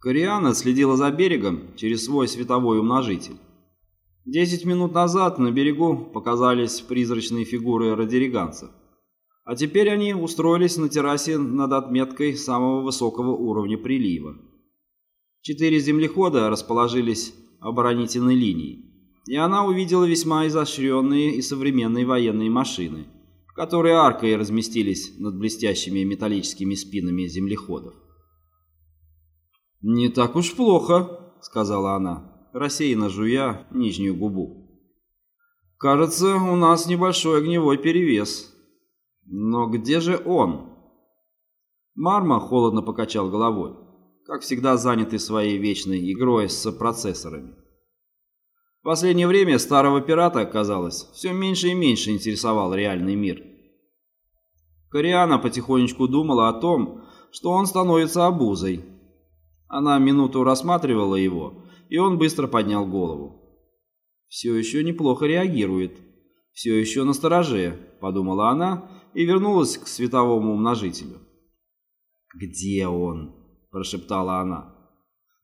Кориана следила за берегом через свой световой умножитель. Десять минут назад на берегу показались призрачные фигуры радириганцев, а теперь они устроились на террасе над отметкой самого высокого уровня прилива. Четыре землехода расположились оборонительной линией, и она увидела весьма изощренные и современные военные машины, которые аркой разместились над блестящими металлическими спинами землеходов. «Не так уж плохо», — сказала она, рассеянно жуя нижнюю губу. «Кажется, у нас небольшой огневой перевес. Но где же он?» Марма холодно покачал головой, как всегда занятый своей вечной игрой с процессорами. В последнее время старого пирата, казалось, все меньше и меньше интересовал реальный мир. Кориана потихонечку думала о том, что он становится обузой, она минуту рассматривала его, и он быстро поднял голову. «Все еще неплохо реагирует. Все еще на стороже», — подумала она и вернулась к световому умножителю. «Где он?» — прошептала она.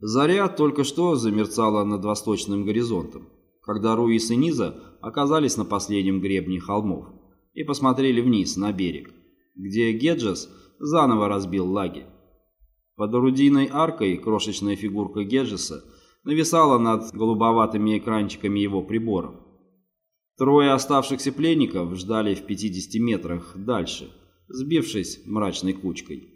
Заря только что замерцала над восточным горизонтом, когда Руис и Низа оказались на последнем гребне холмов и посмотрели вниз на берег, где Геджес заново разбил лагерь. Под орудийной аркой крошечная фигурка Геджеса нависала над голубоватыми экранчиками его приборов. Трое оставшихся пленников ждали в 50 метрах дальше, сбившись мрачной кучкой.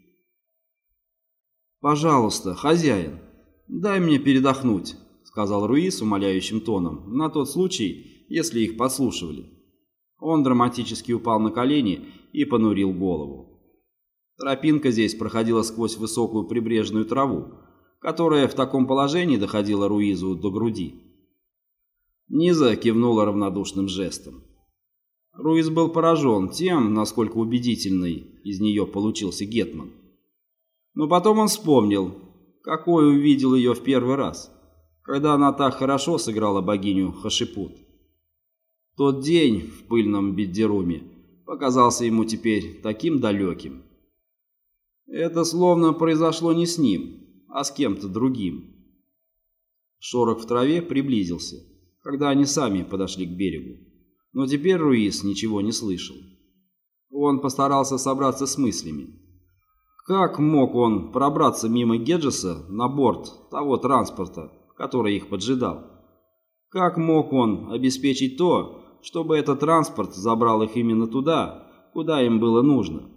«Пожалуйста, хозяин, дай мне передохнуть», — сказал Руис умоляющим тоном, на тот случай, если их подслушивали. Он драматически упал на колени и понурил голову. Тропинка здесь проходила сквозь высокую прибрежную траву, которая в таком положении доходила Руизу до груди. Низа кивнула равнодушным жестом. Руиз был поражен тем, насколько убедительный из нее получился Гетман. Но потом он вспомнил, какой увидел ее в первый раз, когда она так хорошо сыграла богиню Хашипут. Тот день в пыльном Биддеруме показался ему теперь таким далеким. Это словно произошло не с ним, а с кем-то другим. Шорох в траве приблизился, когда они сами подошли к берегу. Но теперь Руис ничего не слышал. Он постарался собраться с мыслями. Как мог он пробраться мимо Геджеса на борт того транспорта, который их поджидал? Как мог он обеспечить то, чтобы этот транспорт забрал их именно туда, куда им было нужно?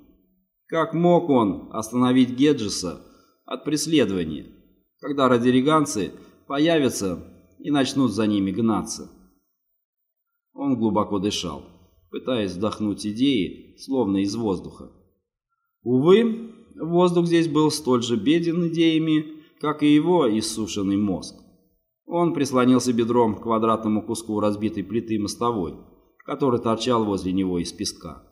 Как мог он остановить Геджеса от преследования, когда радириганцы появятся и начнут за ними гнаться? Он глубоко дышал, пытаясь вдохнуть идеи, словно из воздуха. Увы, воздух здесь был столь же беден идеями, как и его иссушенный мозг. Он прислонился бедром к квадратному куску разбитой плиты мостовой, который торчал возле него из песка.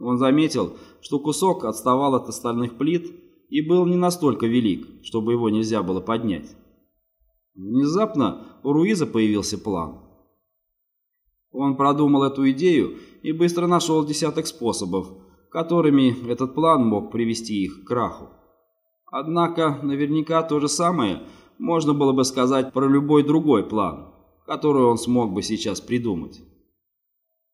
Он заметил, что кусок отставал от остальных плит и был не настолько велик, чтобы его нельзя было поднять. Внезапно у Руиза появился план. Он продумал эту идею и быстро нашел десяток способов, которыми этот план мог привести их к краху. Однако наверняка то же самое можно было бы сказать про любой другой план, который он смог бы сейчас придумать.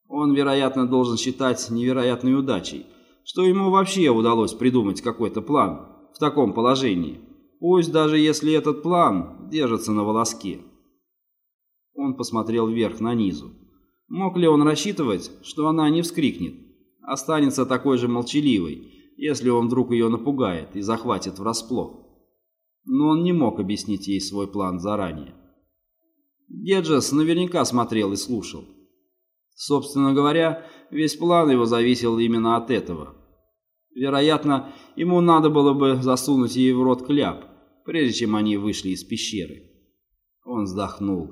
Он, вероятно, должен считать невероятной удачей, что ему вообще удалось придумать какой-то план в таком положении, пусть даже если этот план держится на волоске. Он посмотрел вверх на низу. Мог ли он рассчитывать, что она не вскрикнет, останется такой же молчаливой, если он вдруг ее напугает и захватит врасплох? Но он не мог объяснить ей свой план заранее. Геджес наверняка смотрел и слушал. Собственно говоря, весь план его зависел именно от этого. Вероятно, ему надо было бы засунуть ей в рот кляп, прежде чем они вышли из пещеры. Он вздохнул.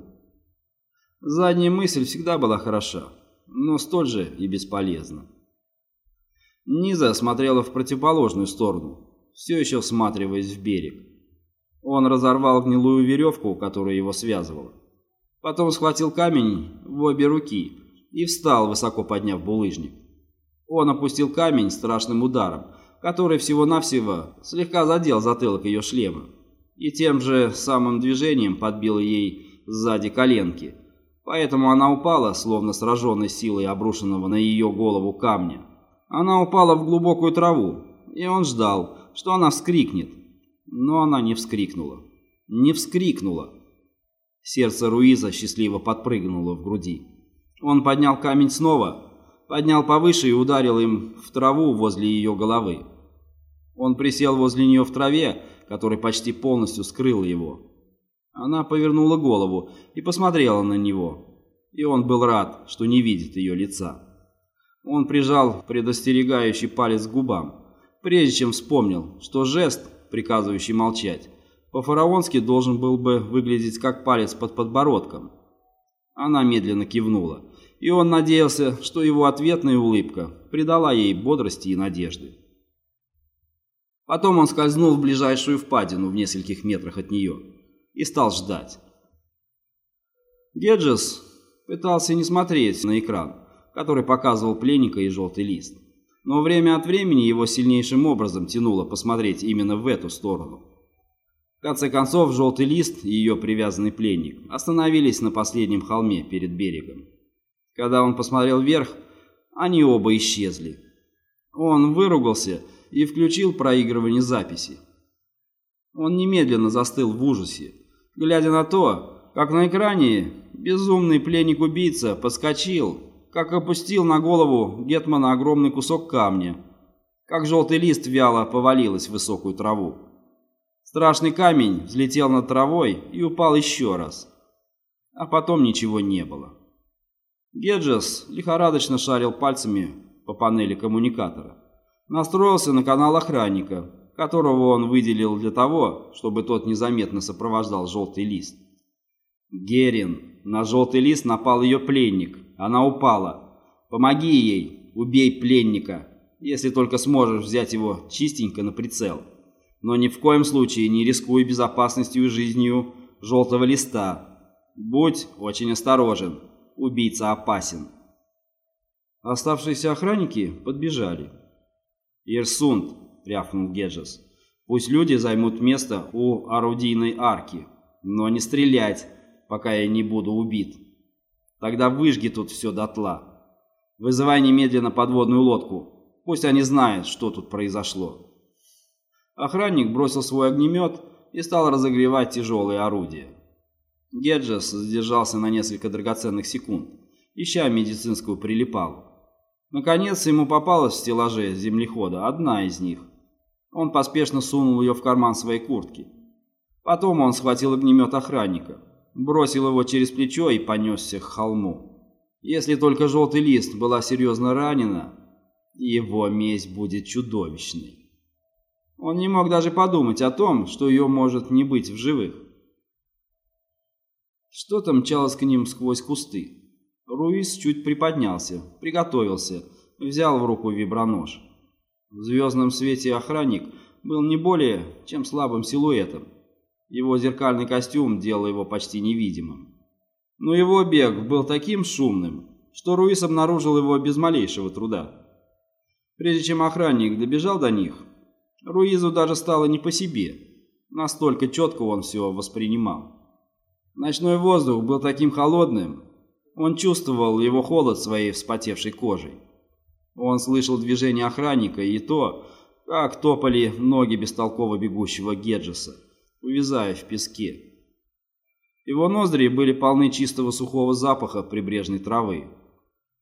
Задняя мысль всегда была хороша, но столь же и бесполезна. Низа смотрела в противоположную сторону, все еще всматриваясь в берег. Он разорвал гнилую веревку, которая его связывала. Потом схватил камень в обе руки и встал, высоко подняв булыжник. Он опустил камень страшным ударом, который всего-навсего слегка задел затылок ее шлема. и тем же самым движением подбил ей сзади коленки. Поэтому она упала, словно сраженной силой обрушенного на ее голову камня. Она упала в глубокую траву, и он ждал, что она вскрикнет. Но она не вскрикнула. Не вскрикнула. Сердце Руиза счастливо подпрыгнуло в груди. Он поднял камень снова, поднял повыше и ударил им в траву возле ее головы. Он присел возле нее в траве, который почти полностью скрыл его. Она повернула голову и посмотрела на него, и он был рад, что не видит ее лица. Он прижал предостерегающий палец к губам, прежде чем вспомнил, что жест, приказывающий молчать, по-фараонски должен был бы выглядеть как палец под подбородком. Она медленно кивнула, и он надеялся, что его ответная улыбка придала ей бодрости и надежды. Потом он скользнул в ближайшую впадину в нескольких метрах от нее и стал ждать. Геджес пытался не смотреть на экран, который показывал пленника и желтый лист. Но время от времени его сильнейшим образом тянуло посмотреть именно в эту сторону. В конце концов, желтый лист и ее привязанный пленник остановились на последнем холме перед берегом. Когда он посмотрел вверх, они оба исчезли. Он выругался и включил проигрывание записи. Он немедленно застыл в ужасе, глядя на то, как на экране безумный пленник-убийца подскочил, как опустил на голову Гетмана огромный кусок камня, как желтый лист вяло повалилась в высокую траву. Страшный камень взлетел над травой и упал еще раз. А потом ничего не было. Геджес лихорадочно шарил пальцами по панели коммуникатора настроился на канал охранника, которого он выделил для того, чтобы тот незаметно сопровождал желтый лист. Герин, на желтый лист напал ее пленник. Она упала. Помоги ей, убей пленника, если только сможешь взять его чистенько на прицел. Но ни в коем случае не рискуй безопасностью и жизнью желтого листа. Будь очень осторожен, убийца опасен. Оставшиеся охранники подбежали. «Ирсунд!» — рявкнул Геджес. «Пусть люди займут место у орудийной арки, но не стрелять, пока я не буду убит. Тогда выжги тут все дотла. Вызывай немедленно подводную лодку. Пусть они знают, что тут произошло». Охранник бросил свой огнемет и стал разогревать тяжелые орудия. Геджес задержался на несколько драгоценных секунд, ища медицинскую прилипалу. Наконец ему попалась в стеллаже землехода одна из них. Он поспешно сунул ее в карман своей куртки. Потом он схватил огнемет охранника, бросил его через плечо и понесся к холму. Если только желтый лист была серьезно ранена, его месть будет чудовищной. Он не мог даже подумать о том, что ее может не быть в живых. Что-то мчалось к ним сквозь кусты. Руис чуть приподнялся, приготовился, взял в руку вибронож. В звездном свете охранник был не более чем слабым силуэтом. Его зеркальный костюм делал его почти невидимым. Но его бег был таким шумным, что Руис обнаружил его без малейшего труда. Прежде чем охранник добежал до них, Руизу даже стало не по себе. Настолько четко он все воспринимал. Ночной воздух был таким холодным, он чувствовал его холод своей вспотевшей кожей. Он слышал движение охранника и то, как топали ноги бестолково бегущего Геджеса, увязая в песке. Его ноздри были полны чистого сухого запаха прибрежной травы.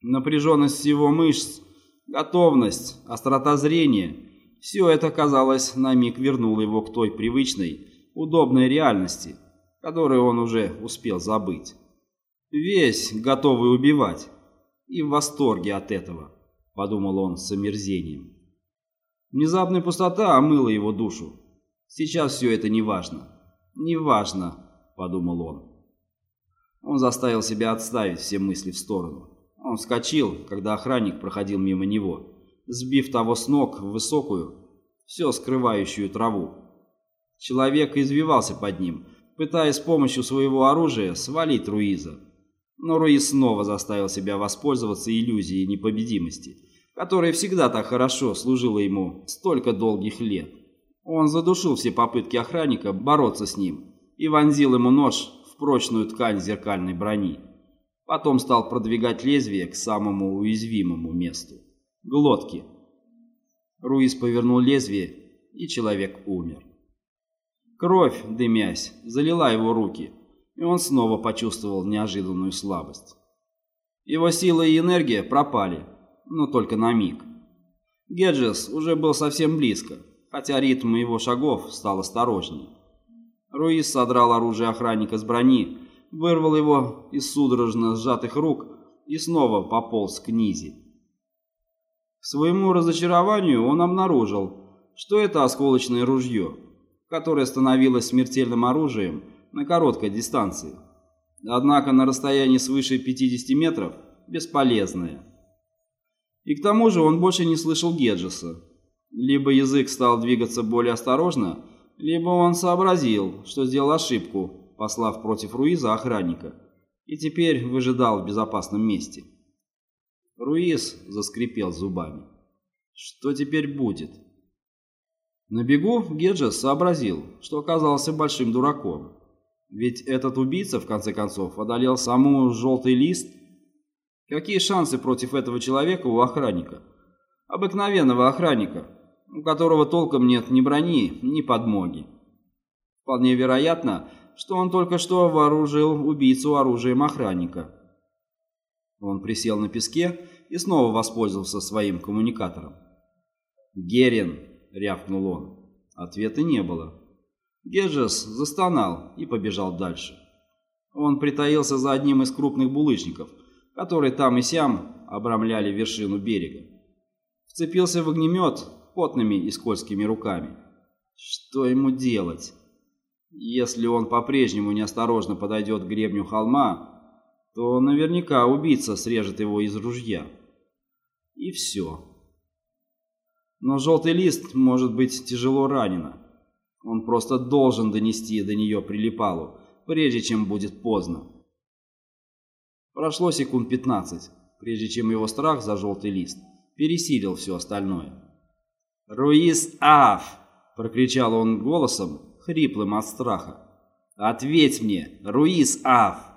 Напряженность его мышц, готовность, острота зрения – все это, казалось, на миг вернуло его к той привычной, удобной реальности, которую он уже успел забыть. Весь готовый убивать. И в восторге от этого, подумал он с омерзением. Внезапная пустота омыла его душу. Сейчас все это не важно. Не важно, подумал он. Он заставил себя отставить все мысли в сторону. Он вскочил, когда охранник проходил мимо него, сбив того с ног в высокую, все скрывающую траву. Человек извивался под ним, пытаясь с помощью своего оружия свалить Руиза. Но Руи снова заставил себя воспользоваться иллюзией непобедимости, которая всегда так хорошо служила ему столько долгих лет. Он задушил все попытки охранника бороться с ним и вонзил ему нож в прочную ткань зеркальной брони. Потом стал продвигать лезвие к самому уязвимому месту — глотке. Руис повернул лезвие, и человек умер. Кровь, дымясь, залила его руки, и он снова почувствовал неожиданную слабость. Его сила и энергия пропали, но только на миг. Геджес уже был совсем близко, хотя ритм его шагов стал осторожнее. Руис содрал оружие охранника с брони, вырвал его из судорожно сжатых рук и снова пополз к Низе. К своему разочарованию он обнаружил, что это осколочное ружье, которое становилось смертельным оружием на короткой дистанции. Однако на расстоянии свыше 50 метров бесполезное. И к тому же он больше не слышал Геджеса. Либо язык стал двигаться более осторожно, либо он сообразил, что сделал ошибку, послав против Руиза охранника, и теперь выжидал в безопасном месте. Руиз заскрипел зубами. Что теперь будет? На бегу Геджес сообразил, что оказался большим дураком. Ведь этот убийца, в конце концов, одолел саму желтый лист. Какие шансы против этого человека у охранника? Обыкновенного охранника, у которого толком нет ни брони, ни подмоги. Вполне вероятно, что он только что вооружил убийцу оружием охранника. Он присел на песке и снова воспользовался своим коммуникатором. «Герин!» — рявкнул он. Ответа не было. Геджес застонал и побежал дальше. Он притаился за одним из крупных булыжников, которые там и сям обрамляли вершину берега. Вцепился в огнемет потными и скользкими руками. Что ему делать? Если он по-прежнему неосторожно подойдет к гребню холма, то наверняка убийца срежет его из ружья. И все. Но желтый лист может быть тяжело ранено. Он просто должен донести до нее прилипалу, прежде чем будет поздно. Прошло секунд 15, прежде чем его страх за желтый лист пересилил все остальное. «Руис Аф!» – прокричал он голосом, хриплым от страха. «Ответь мне, Руис Аф!»